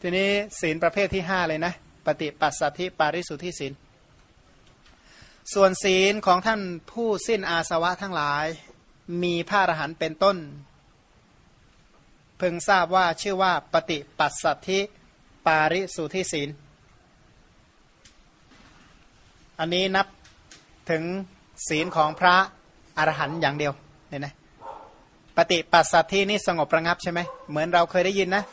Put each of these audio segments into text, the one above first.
ทีนี้ศีลประเภทที่ห้าเลยนะ ปฏิปัสสัทธิปาริสุทธิศีล ส่วนศีลของท่านผู้สิ้นอาสวะทั้งหลาย มีพระอรหันต์เป็นต้น เพิ่งทราบว่าชื่อว่าปฏิปัสสัทธิปาริสุทธิศีล อันนี้นับถึงศีลของพระอรหันต์อย่างเดียวเนี่ยนะปฏิปัสสัทธินี่สงบระงับใช่ไหมเหมือนเราเคยได้ยินนะ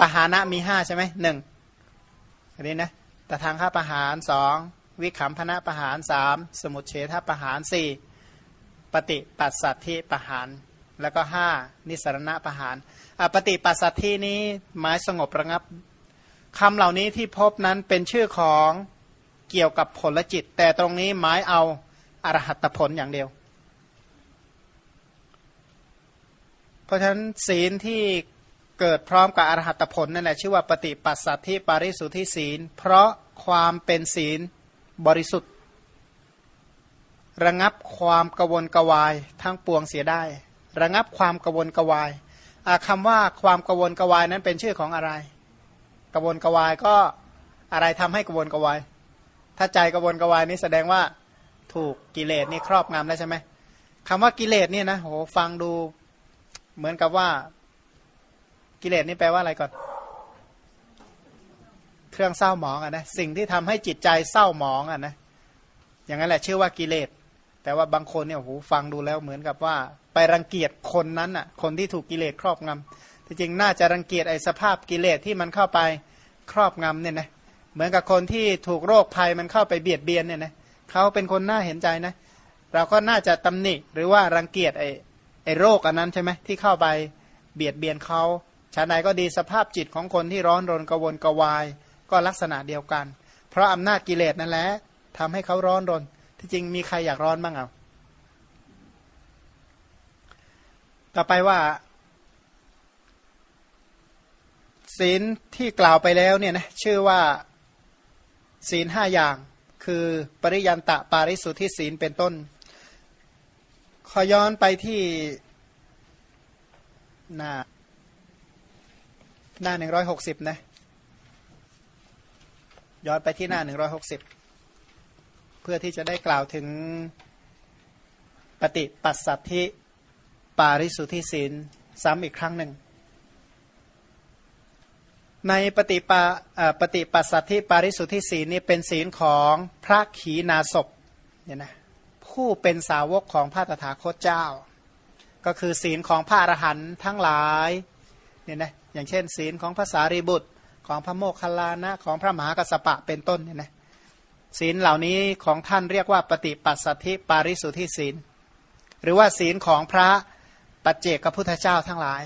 ปหานะมีห้าใช่ไหมหนึ่งอันนี้นะแต่ทางข้าประหารสองวิขำพนะประหารสามสมุทเฉทประหารสี่ปฏิปัสสัทธิประหาร แล้วก็ห้านิสรณะประหารปฏิปัสสัทธินี้หมายสงบระงับคำเหล่านี้ที่พบนั้นเป็นชื่อของเกี่ยวกับผลจิต แต่ตรงนี้หมายเอาอรหัตผลอย่างเดียว เพราะฉะนั้นศีลที่ เกิดพร้อมกับอรหัตผลนั่นแหละชื่อว่าปฏิปัสสัทธิปาริสุทธิศีล เพราะความเป็นศีลบริสุทธิ์ ระงับความกวนกวายทั้งปวงเสียได้ ระงับความกวนกวายคำว่าความกวนกวายนั้นเป็นชื่อของอะไร กวนกวายก็อะไรทำให้กวนกวาย ถ้าใจกวนกวายนี้แสดงว่าถูกกิเลสนี่ครอบงำแล้วใช่ไหมคำว่ากิเลสเนี่ยนะโหฟังดูเหมือนกับว่า กิเลสนี่แปลว่าอะไรก่อน เครื่องเศร้าหมองอะนะสิ่งที่ทำให้จิตใจเศร้าหมองอะนะอย่างนั้นแหละชื่อว่ากิเลส แต่ว่าบางคนเนี่ยโหฟังดูแล้วเหมือนกับว่า ไปรังเกียจคนนั้นอะ คนที่ถูกกิเลสครอบงำที่จริงน่าจะรังเกียจไอ้สภาพกิเลสที่มันเข้าไปครอบงำเนี่ยนะเหมือนกับคนที่ถูกโรคภัยมันเข้าไปเบียดเบียนเนี่ยนะเขาเป็นคนน่าเห็นใจนะ เราก็น่าจะตำหนิหรือว่ารังเกียจไอ้ไอ้โรคอันนั้นใช่ไหมที่เข้าไปเบียดเบียนเขา ชาไหนก็ดีสภาพจิตของคนที่ร้อนรนกวนกวาย ก็ลักษณะเดียวกัน เพราะอำนาจกิเลสนั่นแหละทำให้เขาร้อนรน ที่จริงมีใครอยากร้อนบ้างเอาต่อไปว่า ศีลที่กล่าวไปแล้วเนี่ยนะชื่อว่าศีลห้าอย่าง คือปริยันตะปาริสุทธิศีลเป็นต้น ขอย้อนไปที่หน้า หน้าหนึ่งร้อยหกสิบนะย้อนไปที่หน้าหนึ่งร้อยหกสิบเพื่อที่จะได้กล่าวถึงปฏิปัสสัทธิปาริสุทธิศีลซ้ำอีกครั้งหนึ่ง ในปฏิปาปฏิปัสสัทธิปาริสุทธิศีลนี่เป็นศีลของพระขีณาสพเนี่ยนะผู้เป็นสาวกของพระตถาคตเจ้า ก็คือศีลของพระอรหันต์ทั้งหลายเนี่ยนะ อย่างเช่น ศีลของภาษารีบุตรของพระโมคคัลลานะของพระมหากัสปะเป็นต้นเนี่ยนะศีลเหล่านี้ของท่านเรียกว่าปฏิปัสสธิปาริสุทธิศีล หรือว่าศีลของพระปัจเจกพุทธเจ้าทั้งหลาย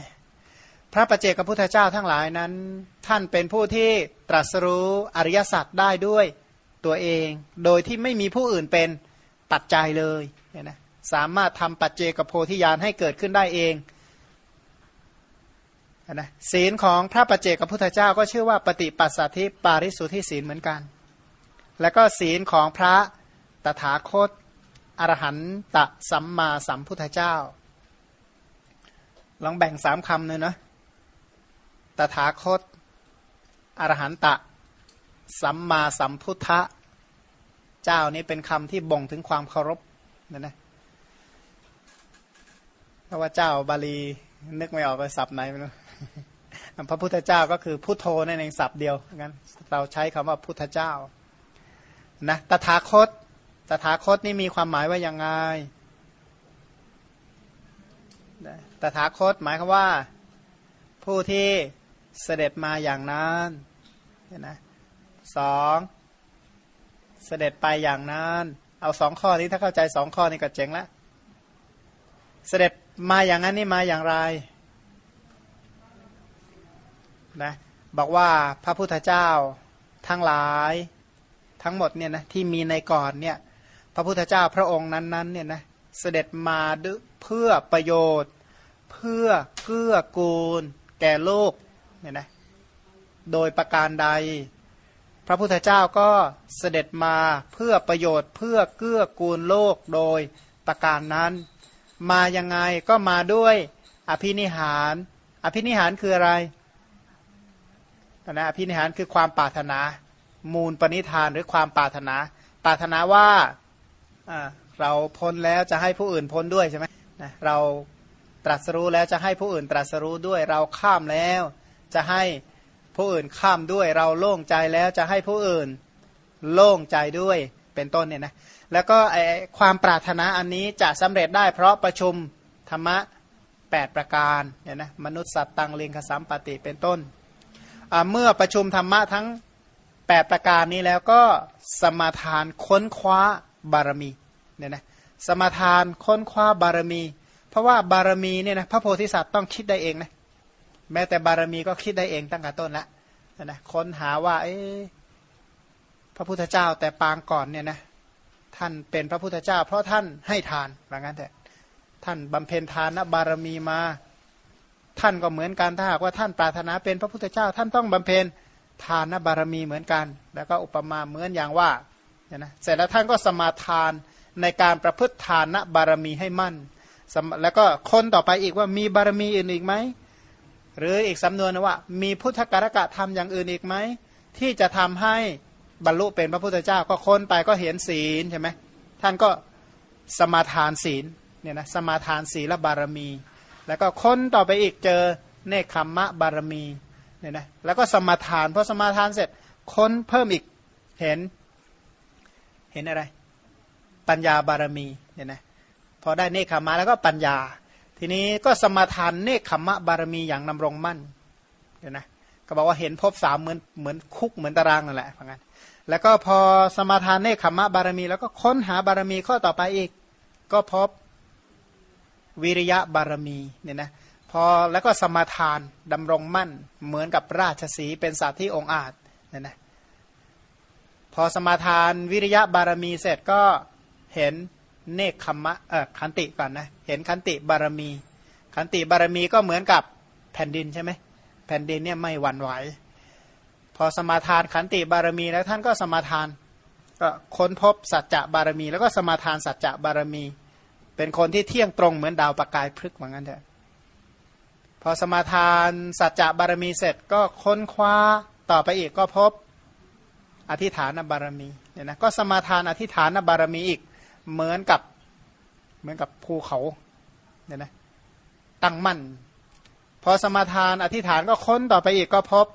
พระปัจเจกพุทธเจ้าทั้งหลายนั้น ท่านเป็นผู้ที่ตรัสรู้อริยสัจได้ด้วยตัวเอง โดยที่ไม่มีผู้อื่นเป็นปัจจัยเลยเนี่ยนะสามารถทำปัจเจกโพธิญาณให้เกิดขึ้นได้เอง นะศีลของพระปัจเจกพุทธเจ้าก็ชื่อว่าปฏิปัสสัทธิปาริสุทธิศีลเหมือนกัน แล้วก็ศีลของพระตถาคตอรหันตสัมมาสัมพุทธเจ้า ลองแบ่งสามคำเลยนะตถาคต อรหันตะ สัมมาสัมพุทธเจ้านี้เป็นคำที่บ่งถึงความเคารพนะนะเพราะว่าเจ้าบาลีนึกไม่ออกเลยศัพท์ไหนไม่รู้ พระพุทธเจ้าก็คือพุทโธนั่นเองศัพท์เดียวงั้นเราใช้คำว่าพุทธเจ้านะตถาคต ตถาคตนี่มีความหมายว่ายังไงตถาคตหมายคือว่า ผู้ที่เสด็จมาอย่างนั้นนะสองเสด็จไปอย่างนั้น เอาสองข้อนี้ถ้าเข้าใจสองข้อนี้ก็เจ๋งแล้วเสด็จมาอย่างนั้นนี่มาอย่างไร นะบอกว่าพระพุทธเจ้าทั้งหลายทั้งหมดเนี่ยนะที่มีในก่อนเนี่ยพระพุทธเจ้าพระองค์นั้นๆเนี่ยนะเสด็จมาเพื่อประโยชน์ เพื่อเกื้อกูล แก่โลกเนี่ยนะโดยประการใด พระพุทธเจ้าก็เสด็จมาเพื่อประโยชน์เพื่อเกื้อกูลโลกโดยประการนั้น มายังไงก็มาด้วยอภินิหาร อภินิหารคืออะไร นะอภินิหารคือความปรารถนา มูลปณิธานหรือความปรารถนา ปรารถนาว่าเราพ้นแล้วจะให้ผู้อื่นพ้นด้วยใช่ไหมนะเราตรัสรู้แล้วจะให้ผู้อื่นตรัสรู้ด้วย เราข้ามแล้วจะให้ผู้อื่นข้ามด้วย เราโล่งใจแล้วจะให้ผู้อื่นโล่งใจด้วยเป็นต้นเนี่ยนะแล้วก็ไอความปรารถนาอันนี้จะสำเร็จได้เพราะประชุมธรรมะ 8 ประการเนี่ยนะมนุษย์สัตว์ตังเลงคสัมปติเป็นต้น เมื่อประชุมธรรมะทั้ง 8 ประการนี้แล้วก็สมาทานค้นคว้าบารมีเนี่ยนะสมาทานค้นคว้าบารมี เพราะว่าบารมีเนี่ยนะพระโพธิสัตว์ต้องคิดได้เองนะแม้แต่บารมีก็คิดได้เองตั้งแต่ต้นละนะค้นหาว่าเอ๊พระพุทธเจ้าแต่ปางก่อนเนี่ยนะท่านเป็นพระพุทธเจ้า เพราะท่านให้ทานว่างั้นแต่ท่านบำเพ็ญทานบารมีมา ท่านก็เหมือนกันถ้าหากว่าท่านปรารถนาเป็นพระพุทธเจ้า ท่านต้องบำเพ็ญทานบารมีเหมือนกัน แล้วก็อุปมาเหมือนอย่างว่าเนี่ยนะเสร็จแล้วท่านก็สมาทานในการประพฤติทานบารมีให้มั่น แล้วก็คนต่อไปอีกว่ามีบารมีอื่นอีกไหมหรืออีกสำนวนว่า มีพุทธการกะทำอย่างอื่นอีกไหมที่จะทำให้บรรลุเป็นพระพุทธเจ้าก็ค้นไปก็เห็นศีลใช่ไหมท่านก็สมาทานศีลเนี่ยนะสมาทานศีลบารมี แล้วก็ค้นต่อไปอีกเจอเนคขมมะบารมีเนี่ยนะแล้วก็สมาทานพอสมาทานเสร็จค้นเพิ่มอีกเห็นเห็นอะไร ปัญญาบารมีเนี่ยนะพอได้เนคขมมะแล้วก็ปัญญา ทีนี้ก็สมาทานเนคขมมะบารมีอย่างนำรงมั่นเดี๋ยนะก็บอกว่าเห็นพบสามเหมือนเหมือนคุกเหมือนตารางนั่นแหละพังกันแล้วก็พอสมาทานเนคขมะบารมี แล้วก็ค้นหาบารมีข้อต่อไปอีก ก็พบ วิริยะบารมีเนี่ยนะพอแล้วก็สมาทานดำรงมั่นเหมือนกับราชสีเป็นสัตว์ที่องอาจเนี่ยนะพอสมาทานวิริยะบารมีเสร็จก็เห็นเนคขมะเออขันติก่อนนะเห็นขันติบารมี ขันติบารมีก็เหมือนกับแผ่นดินใช่ไหมแผ่นดินเนี่ยไม่หวั่นไหวพอสมาทานขันติบารมีแล้วท่านก็สมาทานก็ค้นพบสัจจะบารมี แล้วก็สมาทานสัจจะบารมี เป็นคนที่เที่ยงตรงเหมือนดาวประกายพฤกษ์เหมือนกันเถอะพอสมาทานสัจจะบารมีเสร็จก็ค้นคว้าต่อไปอีกก็พบอธิฐานบารมีเนี่ยนะก็สมาทานอธิฐานบารมีอีกเหมือนกับเหมือนกับภูเขาเนี่ยนะตั้งมั่น พอสมาทานอธิฐานก็ค้นต่อไปอีกก็พบ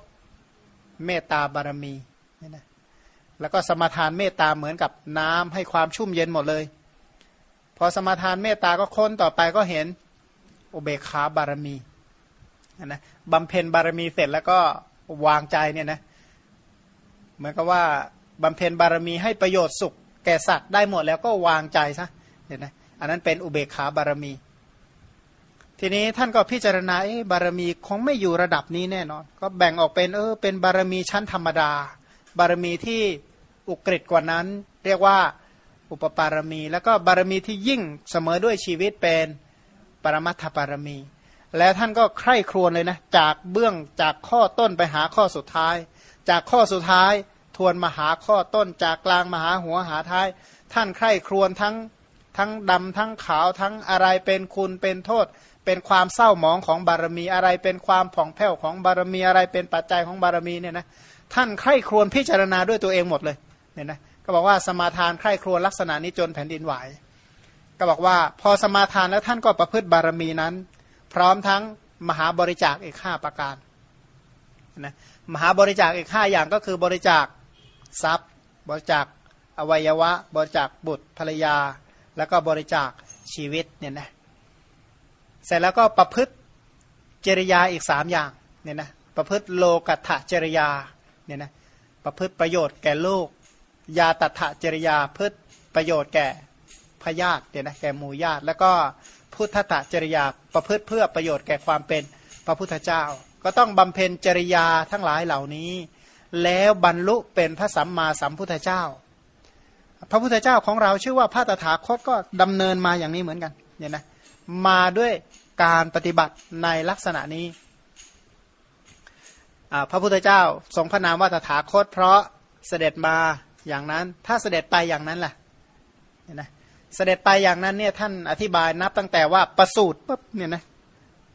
เมตตาบารมีเนี่ยนะแล้วก็สมาทานเมตตาเหมือนกับน้ำให้ความชุ่มเย็นหมดเลย พอสมาทานเมตตาก็ค้นต่อไปก็เห็นอุเบกขาบารมีนะบำเพ็ญบารมีเสร็จแล้วก็วางใจเนี่ยนะเหมือนกับว่าบำเพ็ญบารมีให้ประโยชน์สุข แก่สัตว์ได้หมดแล้วก็วางใจซะเนี่ยนะอันนั้นเป็นอุเบกขาบารมี ทีนี้ท่านก็พิจารณาบารมีคงไม่อยู่ระดับนี้แน่นอน ก็แบ่งออกเป็นเออเป็นบารมีชั้นธรรมดา บารมีที่อุกฤษกว่านั้น เรียกว่า อุปปารมี แล้วก็บารมีที่ยิ่งเสมอด้วยชีวิตเป็นปรมัตถบารมี แล้วท่านก็ใคร่ครวญเลยนะจากเบื้องจากข้อต้นไปหาข้อสุดท้าย จากข้อสุดท้ายทวนมาหาข้อต้นจากกลางมาหาหัวหาท้าย ท่านใคร่ครวญทั้งทั้งดำทั้งขาวทั้งอะไรเป็นคุณเป็นโทษ เป็นความเศร้าหมองของบารมีอะไรเป็นความผ่องแผ้วของบารมีอะไรเป็นปัจจัยของบารมีเนี่ยนะท่านใคร่ครวญพิจารณาด้วยตัวเองหมดเลยเนี่ยนะ ก็บอกว่าสมาทานใคร่ครวญลักษณะนี้จนแผ่นดินไหว ก็บอกว่าพอสมาทานแล้วท่านก็ประพฤติบารมีนั้น พร้อมทั้งมหาบริจาคอีกห้าประการนะมหาบริจาคอีกห้าอย่างก็คือบริจาคทรัพย์ บริจาคอวัยวะ บริจาคบุตรภรรยา แล้วก็บริจาคชีวิตเนี่ยนะเสร็จแล้วก็ประพฤติจริยาอีกสามอย่างเนี่ยนะประพฤติโลกัตถจริยาเนี่ยนะประพฤติประโยชน์แก่โลก ยาตัถจริยาพฤติประโยชน์แก่พญาติเนี่ยนะแก่หมู่ญาติ แล้วก็พุทธตจริยาประพฤติเพื่อประโยชน์แก่ความเป็นพระพุทธเจ้า ก็ต้องบำเพ็ญจริยาทั้งหลายเหล่านี้ แล้วบรรลุเป็นพระสัมมาสัมพุทธเจ้า พระพุทธเจ้าของเราชื่อว่าพระตถาคตก็ดำเนินมาอย่างนี้เหมือนกันเนี่ยนะมาด้วยการปฏิบัติในลักษณะนี้พระพุทธเจ้าทรงพระนามว่าตถาคต เพราะเสด็จมา อย่างนั้น ถ้าเสด็จไปอย่างนั้นล่ะเห็นไหมเสด็จไปอย่างนั้นเนี่ยท่านอธิบายนับตั้งแต่ว่าประสูตรปุ๊บเนี่ยนะ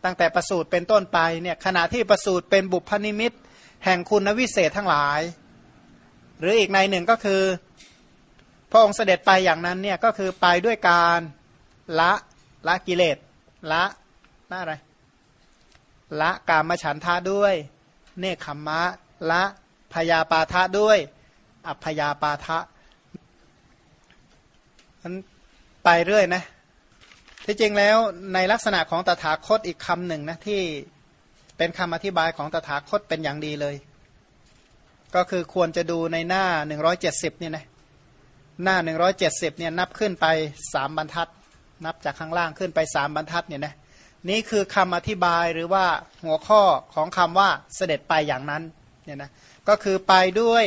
ตั้งแต่ประสูตรเป็นต้นไปเนี่ยขณะที่ประสูตรเป็นบุพนิมิต แห่งคุณวิเศษทั้งหลาย หรืออีกในหนึ่งก็คือ พระองค์เสด็จไปอย่างนั้นเนี่ยก็คือไปด้วยการละละกิเลสละละอะไร ละกามฉันทะด้วย เนคขมมะ ละพยาปาทะด้วย อัพยาปาทะมันไปเรื่อยนะที่จริงแล้วในลักษณะของตถาคตอีกคำหนึ่งนะที่เป็นคำอธิบายของตถาคตเป็นอย่างดีเลย ก็คือควรจะดูในหน้า 170เนี่ยนะหน้า 170เนี่ยนับขึ้นไปสามบรรทัด นับจากข้างล่างขึ้นไปสามบรรทัดเนี่ยนะนี่คือคำอธิบายหรือว่าหัวข้อของคำว่าเสด็จไปอย่างนั้นเนี่ยนะก็คือไปด้วย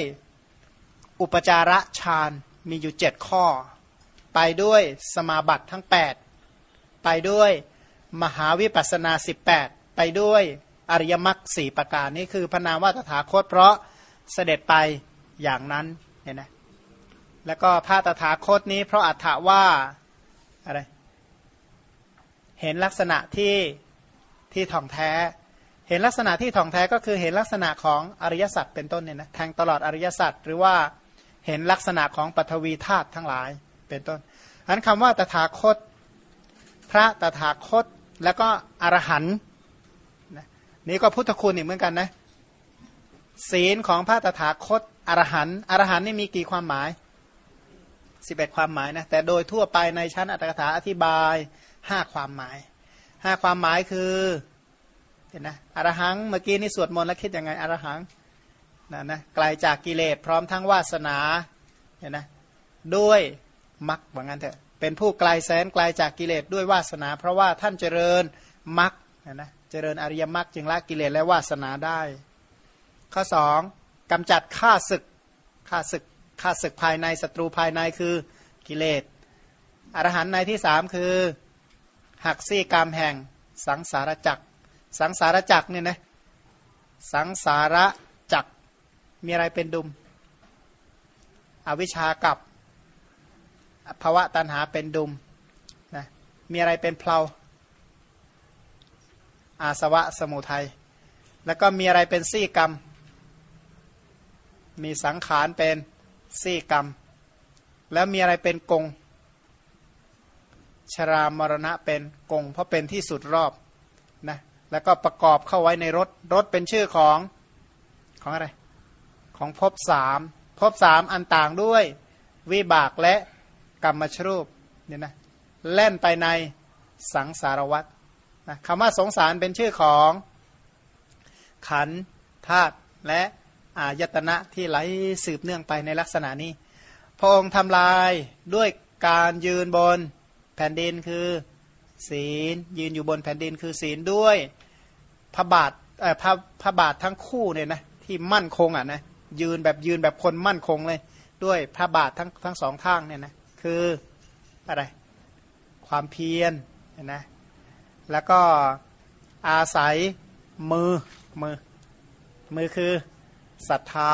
อุปจาระฌานมีอยู่เจ็ดข้อ ไปด้วยสมาบัติทั้ง 8 ไปด้วยมหาวิปัสสนา 18 ไปด้วยอริยมรรคสี่ประการนี่คือพนามว่าตถาคตเพราะเสด็จไปอย่างนั้นเนี่ยนะแล้วก็พระตถาคตนี้เพราะอัฏฐว่าอะไรเห็นลักษณะที่ที่ท่องแท้ เห็นลักษณะที่ท่องแท้ก็คือเห็นลักษณะของอริยสัจเป็นต้นเนี่ยนะแทงตลอดอริยสัจหรือว่า เห็นลักษณะของปฐวีธาตุทั้งหลาย เป็นต้นอันคำว่าตถาคต พระตถาคตแล้วก็อรหันต์นี่ก็พุทธคุณอีกเหมือนกันนะศีลของพระตถาคตอรหันต์อรหันต์นี่มีกี่ความหมายสิบเอ็ดความหมายนะแต่โดยทั่วไปในชั้นอัตถกถาอธิบายห้าความหมายห้าความหมายคือเห็นนะอรหังเมื่อกี้นี่สวดมนต์แล้วคิดยังไงอรหัง นะนะไกลาจากกิเลสพร้อมทั้งวาสนาเห็นนะด้วยมรรคว่างั้นเถอะเป็นผู้ไกลแสนไกลาจากกิเลสด้วยวาสนา เพราะว่าท่านเจริญมรรคนะเจริญอริยมรรคจึงละกิเลสและวาสนาได้ ข้อสองกำจัดฆ่าศึกฆ่าศึกฆ่าศึกภายในศัตรูภายในคือกิเลสอรหันต์ในที่สามคือหักซี่กรรมแห่งสังสารจักรสังสารจักรเนี่ยนะสังสารจักร มีอะไรเป็นดุม อวิชากับภาวะตันหาเป็นดุมนะมีอะไรเป็นเพลาอาสวะสมุทัยแล้วก็มีอะไรเป็นซี่กรรม มีสังขารเป็นซี่กรรม แล้วมีอะไรเป็นกง ชรามรณะเป็นกง เพราะเป็นที่สุดรอบนะแล้วก็ประกอบเข้าไว้ในรถ รถเป็นชื่อของของอะไร ของภพสามภพสามอันต่างด้วย วิบากและกรรมชรูปเนี่ยนะเล่นไปในสังสารวัตรนะคำว่าสงสารเป็นชื่อของ ขันธาตุและอายตนะที่ไหลสืบเนื่องไปในลักษณะนี้ พระองค์ทำลายด้วยการยืนบนแผ่นดินคือ ศีล ยืนอยู่บนแผ่นดินคือศีลด้วยพระบาทพระพระบาททั้งคู่เนี่ยนะที่มั่นคงอะนะ ยืนแบบยืนแบบคนมั่นคงเลย ด้วยพระบาททั้งทั้งสองข้างเนี่ยนะคืออะไรความเพียรเห็นนะแล้วก็อาศัยมือมือ มือคือศรัทธา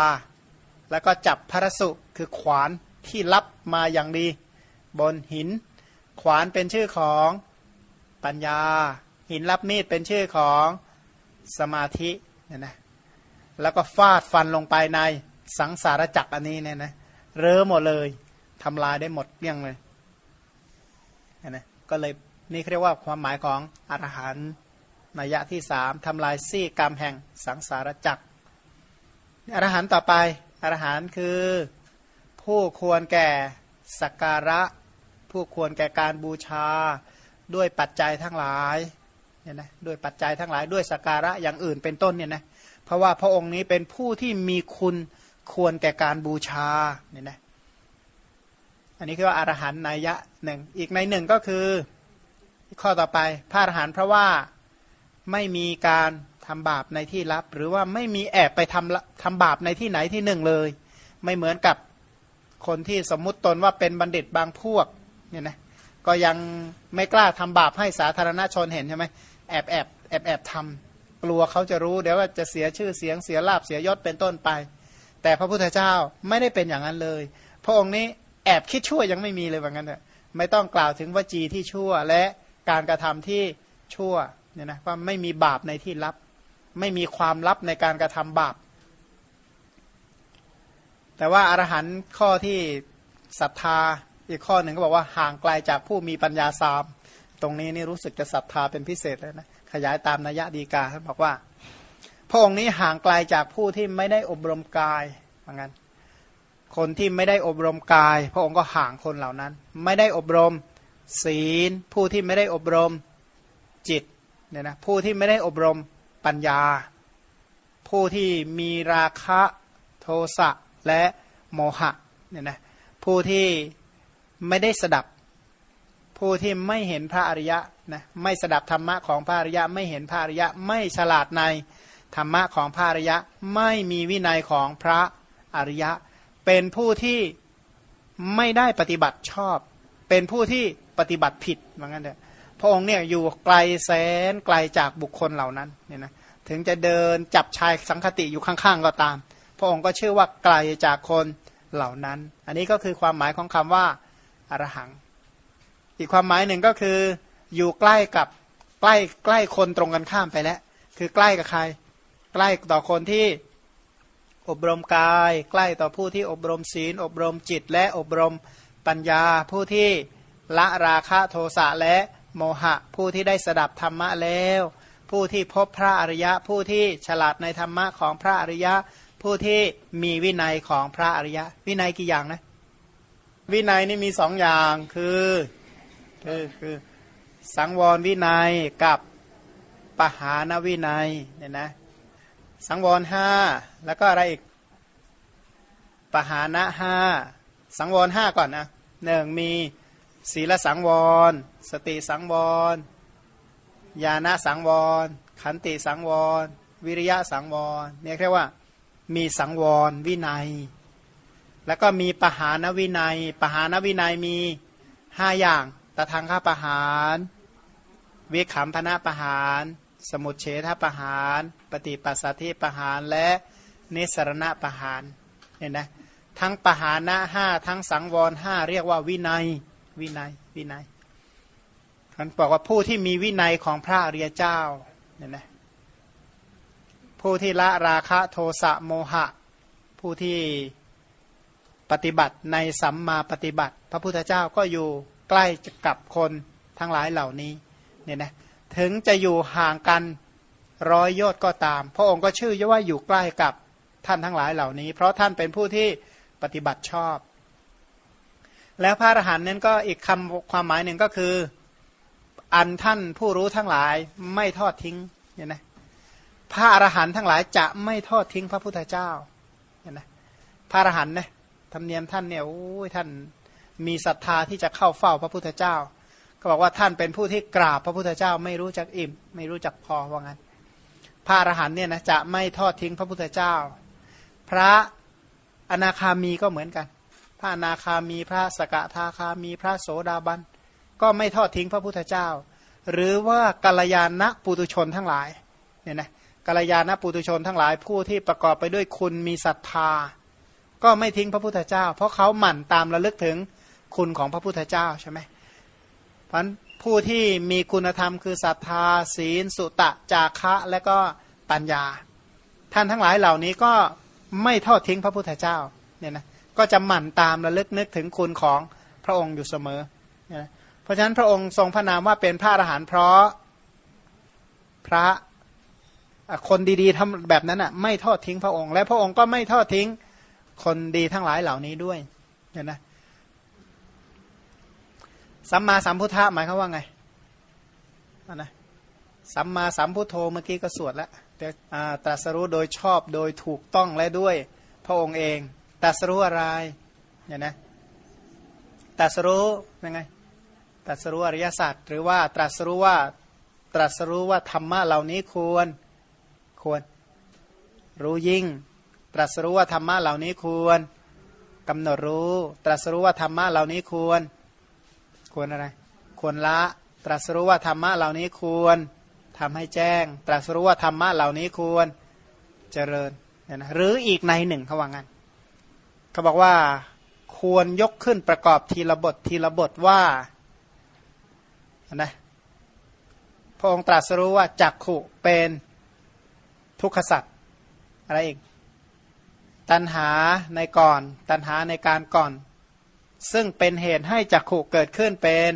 แล้วก็จับพระสุคือขวานที่รับมาอย่างดี บนหิน ขวานเป็นชื่อของปัญญา หินรับมีดเป็นชื่อของสมาธิเนี่ยนะ แล้วก็ฟาดฟันลงไปในสังสารจักรอันนี้เนี่ยนะเริ่มหมดเลยทำลายได้หมดเรี่ยงเลยนะก็เลยนี่เรียกว่าความหมายของอรหันต์นัยยะที่สามทำลายซี่กรรมแห่งสังสารจักรอรหันต์ต่อไปอรหันต์คือผู้ควรแก่สักการะ ผู้ควรแก่การบูชาด้วยปัจจัยทั้งหลายเนี่ยนะด้วยปัจจัยทั้งหลายด้วยสการะอย่างอื่นเป็นต้นเนี่ยนะ เพราะว่าพระองค์นี้เป็นผู้ที่มีคุณควรแก่การบูชาเนี่ยนะอันนี้คือว่าอารหันต์นัยยะหนึ่งอีกในหนึ่งก็คือข้อต่อไปพระอรหันต์เพราะว่าไม่มีการทำบาปในที่ลับ หรือว่าไม่มีแอบไปทำทำบาปในที่ไหนที่หนึ่งเลย ไม่เหมือนกับคนที่สมมุติตนว่าเป็นบัณฑิตบางพวกเนี่ยนะก็ยังไม่กล้าทำบาปให้สาธารณชนเห็นใช่ไหมแอบแอบแอบแอบทำ กลัวเขาจะรู้เดี๋ยวว่าจะเสียชื่อเสียงเสียลาบเสียยศเป็นต้นไป แต่พระพุทธเจ้าไม่ได้เป็นอย่างนั้นเลย พระองค์นี้แอบคิดชั่วยังไม่มีเลยว่างั้นเถอะไม่ต้องกล่าวถึงวจีที่ชั่วและการกระทำที่ชั่วเนี่ยนะว่าไม่มีบาปในที่ลับ ไม่มีความลับในการกระทำบาป แต่ว่าอรหันต์ข้อที่ศรัทธาอีกข้อหนึ่งก็บอกว่าห่างไกลจากผู้มีปัญญาสาม ตรงนี้นี่รู้สึกจะศรัทธาเป็นพิเศษเลยนะ ขยายตามนัยดีกาท่านบอกว่า พระองค์นี้ห่างไกลาจากผู้ที่ไม่ได้อบรมกายเหมือนกันคนที่ไม่ได้อบรมกาย พระองค์ก็ห่างคนเหล่านั้น ไม่ได้อบรมศีล ผู้ที่ไม่ได้อบรมจิตเนี่ยนะผู้ที่ไม่ได้อบรมปัญญา ผู้ที่มีราคะโทสะและโมหะเนี่ยนะผู้ที่ไม่ได้สดับ ผู้ที่ไม่เห็นพระอริยะ นะไม่สดับธรรมะของพระอริยะ ไม่เห็นพระอริยะ ไม่ฉลาดในธรรมะของพระอริยะ ไม่มีวินัยของพระอริยะ เป็นผู้ที่ไม่ได้ปฏิบัติชอบ เป็นผู้ที่ปฏิบัติผิดเหมือนกันเถอะพระองค์เนี่ยอยู่ไกลแสนไกลจากบุคคลเหล่านั้นเนี่ยนะถึงจะเดินจับชายสังคติอยู่ข้างๆก็ตาม พระองค์ก็ชื่อว่าไกลจากคนเหล่านั้น อันนี้ก็คือความหมายของคำว่าอรหัง อีกความหมายหนึ่งก็คือ อยู่ใกล้กับใกล้ใกล้คนตรงกันข้ามไปแล้ว คือใกล้กับใคร ใกล้ต่อคนที่อบรมกาย ใกล้ต่อผู้ที่อบรมศีล อบรมจิต และอบรมปัญญา ผู้ที่ละราคะโทสะและโมหะ ผู้ที่ได้สดับธรรมะแล้ว ผู้ที่พบพระอริยะ ผู้ที่ฉลาดในธรรมะของพระอริยะ ผู้ที่มีวินัยของพระอริยะ วินัยกี่อย่างนะ วินัยนี่มีสองอย่างคือคือคือ สังวรวินัยกับปหานวินัยเนี่ยนะสังวรห้าแล้วก็อะไรอีกปหานะห้าสังวรห้าก่อนนะหนึ่งมีศีลสังวร สติสังวรญาณสังวร ขันติสังวร วิริยะสังวรเนี่ยเรียกว่ามีสังวรวินัย แล้วก็มีปหานวินัย ปหานวินัยมีห้าอย่างตะทางข้าปหาน วิขำพนะปหานสมุเฉทปหานปฏิปัสสธิปหานและนิสรณะปหานเนี่ยนะทั้งปหานะห้าทั้งสังวรห้าเรียกว่าวินัยวินัยวินัยท่านบอกว่าผู้ที่มีวินัยของพระอริยเจ้าเนี่ยนะผู้ที่ละราคะโทสะโมหะ ผู้ที่ปฏิบัติในสัมมาปฏิบัติ พระพุทธเจ้าก็อยู่ใกล้กับคนทั้งหลายเหล่านี้ เนี่ยนะถึงจะอยู่ห่างกันร้อยโยชน์ก็ตาม พระองค์ก็ชื่อว่าอยู่ใกล้กับท่านทั้งหลายเหล่านี้ เพราะท่านเป็นผู้ที่ปฏิบัติชอบ แล้วพระอรหันต์นั้นก็อีกคำความหมายหนึ่งก็คือ อันท่านผู้รู้ทั้งหลายไม่ทอดทิ้งเนี่ยนะพระอรหันต์ทั้งหลายจะไม่ทอดทิ้งพระพุทธเจ้าเนี่ยนะพระอรหันต์นะธรรมเนียมท่านเนี่ยโอ้ยท่านมีศรัทธาที่จะเข้าเฝ้าพระพุทธเจ้า ก็บอกว่าท่านเป็นผู้ที่กราบพระพุทธเจ้าไม่รู้จักอิ่ม ไม่รู้จักพอว่างั้น พระอรหันเนี่ยนะจะไม่ทอดทิ้งพระพุทธเจ้า พระอนาคามีก็เหมือนกัน พระอนาคามีพระสกทาคามีพระโสดาบันก็ไม่ทอดทิ้งพระพุทธเจ้า หรือว่ากัลยาณปุตุชนทั้งหลายเนี่ยนะกัลยาณปุตุชนทั้งหลายผู้ที่ประกอบไปด้วยคุณมีศรัทธา ก็ไม่ทิ้งพระพุทธเจ้า เพราะเขาหมั่นตามระลึกถึงคุณของพระพุทธเจ้าใช่ไหมเพราะผู้ที่มีคุณธรรมคือศรัทธา ศีล สุตะ จาคะ และก็ปัญญา ท่านทั้งหลายเหล่านี้ก็ไม่ทอดทิ้งพระพุทธเจ้าเนี่ยนะก็จะหมั่นตามระลึกนึกถึงคุณของพระองค์อยู่เสมอเนี่ยเพราะฉะนั้นพระองค์ทรงพระนามว่าเป็นพระอรหันต์เพราะพระคนดีๆทำแบบนั้นอะไม่ทอดทิ้งพระองค์ และพระองค์ก็ไม่ทอดทิ้งคนดีทั้งหลายเหล่านี้ด้วยเห็นไหม สัมมาสัมพุทธะหมายเขาว่าไงนะสัมมาสัมพุทโธเมื่อกี้ก็สวดแล้วแต่ตรัสรู้โดยชอบโดยถูกต้องและด้วยพระองค์เองตรัสรู้อะไรเนี่ยนะตรัสรู้ยังไงตรัสรู้อริยสัจหรือว่าตรัสรู้ว่าตรัสรู้ว่าธรรมะเหล่านี้ควรควร รู้ยิ่ง ตรัสรู้ว่าธรรมะเหล่านี้ควรกำหนดรู้ ตรัสรู้ว่าธรรมะเหล่านี้ควร ควรอะไร ควรละ ตรัสรู้ว่าธรรมะเหล่านี้ควรทำให้แจ้ง ตรัสรู้ว่าธรรมะเหล่านี้ควรเจริญเนี่ยนะหรืออีกในหนึ่งเขาว่างั้นเขาบอกว่าควรยกขึ้นประกอบทีละบททีละบทว่านะพระองค์ตรัสรู้ว่าจักขุเป็นทุกขสัตว์อะไรอีก ตัณหาในก่อน ตัณหาในการก่อน ซึ่งเป็นเหตุให้จักขุเกิดขึ้นเป็น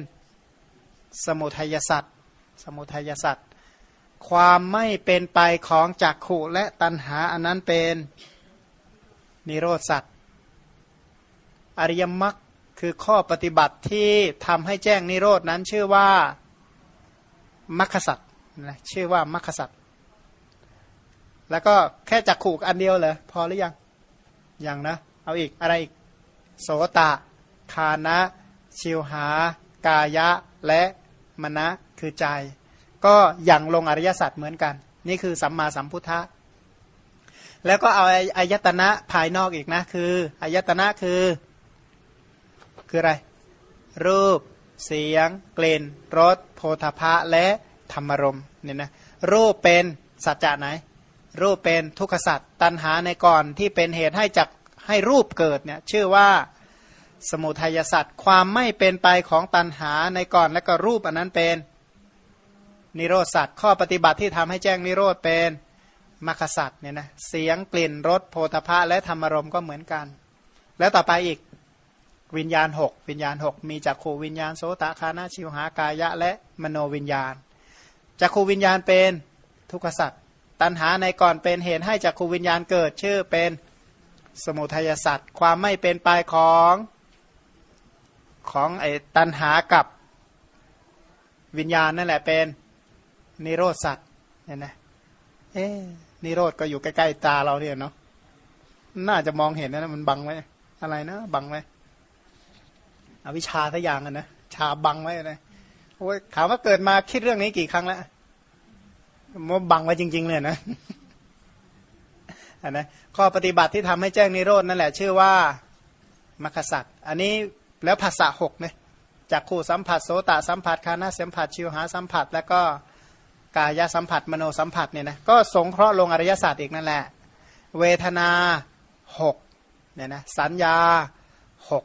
สมุทัยสัตว์สมุทัยสัตว์ความไม่เป็นไปของจักขุและตัณหาอันนั้นเป็นนิโรธสัตว์อริยมรรคคือข้อปฏิบัติที่ทำให้แจ้งนิโรดนั้นชื่อว่ามัคคสัตนะชื่อว่ามัคคสัตว์แล้วก็แค่จักขู่อันเดียวเลยพอหรือยังยังนะ เอาอีกอะไรอีกโสตะ คานะ ชิวหา กายะ และมณะคือใจ ก็อย่างลงอริยสัจเหมือนกัน นี่คือสัมมาสัมพุทธะแล้วก็เอาอายตนะภายนอกอีกนะ คืออายตนะคือ คืออะไร รูป เสียง กลิ่นรสโพธพะและธรรมรมเนี่ยนะรูปเป็นสัจจะไหน รูปเป็นทุกขสัจตัณหาในก่อนที่เป็นเหตุให้จักให้รูปเกิดเนี่ยชื่อว่า สมุทัยสัตว์ความไม่เป็นไปของตัณหาในก่อนและก็รูปอันนั้นเป็นนิโรธสัตว์ข้อปฏิบัติที่ทำให้แจ้งนิโรธเป็นมรรคสัตว์เนี่ยนะเสียงกลิ่นรสโพธพะและธรรมรมก็เหมือนกัน แล้วต่อไปอีกวิญญาณหกวิญญาณหกมีจักขูวิญญาณโสตคานาชิวหากายะและมโนวิญญาณจักขูวิญญาณเป็นทุกขสัตว์ตัณหาในก่อนเป็นเหตุให้จักขูวิญญาณเกิดชื่อเป็นสมุทัยสัตว์ความไม่เป็นไปของ ของไอ้ตัณหากับวิญญาณนั่นแหละเป็นนิโรธสัตว์เนี่ยนะเอ๊นิโรธก็อยู่ใกล้ๆตาเราเนี่ยเนาะน่าจะมองเห็นนะมันบังไว้อะไรนะบังไว้อวิชาทักอย่างกันนะชาบังไว้เลยโอ้ยถามว่าเกิดมาคิดเรื่องนี้กี่ครั้งแล้วมบังไว้จริง ๆ เลยนะอันนะข้อปฏิบัติที่ทำให้แจ้งนิโรดนั่นแหละ ชื่อว่ามัคสัตอันนี้ แล้วภาษาหกเนี่ยจากคู่สัมผัสโสตสัมผัสคานาสัมผัสชิวหาสัมผัส แล้วก็กายสัมผัสมโนสัมผัสเนี่ยนะก็สงเคราะห์ลงอริยศาสตร์อีกนั่นแหละ เวทนาหกเนี่ยนะสัญญาหก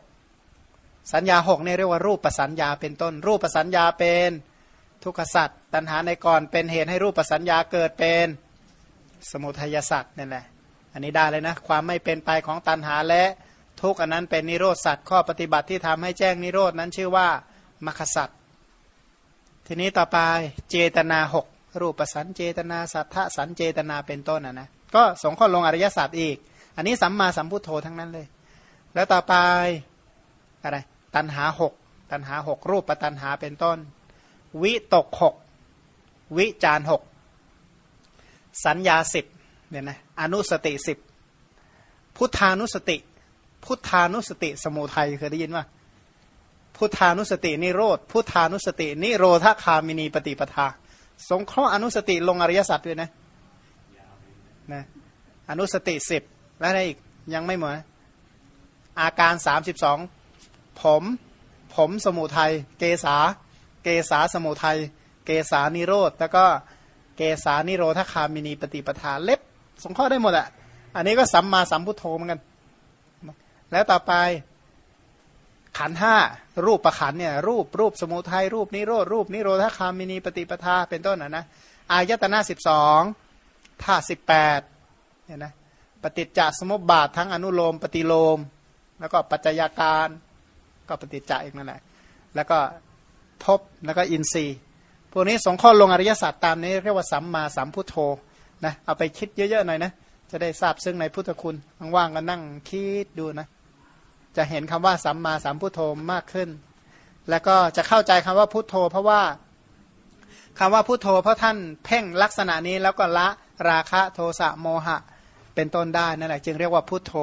สัญญาหกเนี่ยเรียกว่ารูปประสัญญาเป็นต้น รูปประสัญญาเป็นทุกขสัตว์ตัณหาในก่อนเป็นเหตุให้รูปประสัญญาเกิดเป็นสมุทัยสัตว์นี่แหละอันนี้ได้เลยนะความไม่เป็นไปของตัณหาและ ทุกอันนั้นเป็นนิโรธสัตว์ข้อปฏิบัติที่ทำให้แจ้งนิโรดนั้นชื่อว่ามัคสัตว์ทีนี้ต่อไปเจตนาหกรูปประสันเจตนาสัทธสันเจตนาเป็นต้นนะนะก็สงข้อลงอริยศาสัจอีก อันนี้สัมมาสัมพุทโธทั้งนั้นเลย แล้วต่อไปอะไรตันหาหกตันหาหกรูปปตันหาเป็นต้น วิตกหกวิจารหกสัญญาสิบเนี่ยนะอนุสติสิบพุทธานุสติ พุทธานุสติสมุทัยเคยได้ยินว่าพุทธานุสตินิโรธพุทธานุสตินิโรธคามินีปฏิปทา สงเคราะห์อนุสติลงอริยสัจด้วยนะนะอนุสติสิบแล้วอะไรอีกยังไม่หมดอาการสามสิบสองผม ผมสมุทัยเกษาเกษาสมุทัยเกษานิโรธแล้วก็เกษานิโรธคามินีปฏิปทาเล็บ สงข้อได้หมดอะอันนี้ก็สัมมาสัมพุทโธเหมือนกัน แล้วต่อไป ขันห้ารูปประขันเนี่ยรูปรูปสมุทัยรูปนิโรธรูปนิโรธคามินีปฏิปทาเป็นต้นนะนะอายตนะสิบสองท่าสิบแปดเนี่ยนะปฏิจจสมุปบาททั้งอนุโลม ปฏิโลม แล้วก็ปัจจัยการก็ปฏิจจ์อีกนั่นแหละแล้วก็พบแล้วก็อินทรีย์พวกนี้สงข้อลงอริยศาสัจตามนี้เรียกว่าสัมมาสัมพุทโธนะเอาไปคิดเยอะๆหน่อยนะจะได้ทราบซึ่งในพุทธคุณว่างๆก็นั่งคิดดูนะ จะเห็นคำว่าสัมมาสัมพุทโธมากขึ้น แล้วก็จะเข้าใจคำว่าพุทโธ เพราะว่าคำว่าพุทโธ เพราะท่านเพ่งลักษณะนี้แล้วก็ละราคะโทสะโมหะ เป็นต้นได้นั่นแหละจึงเรียกว่าพุทโธ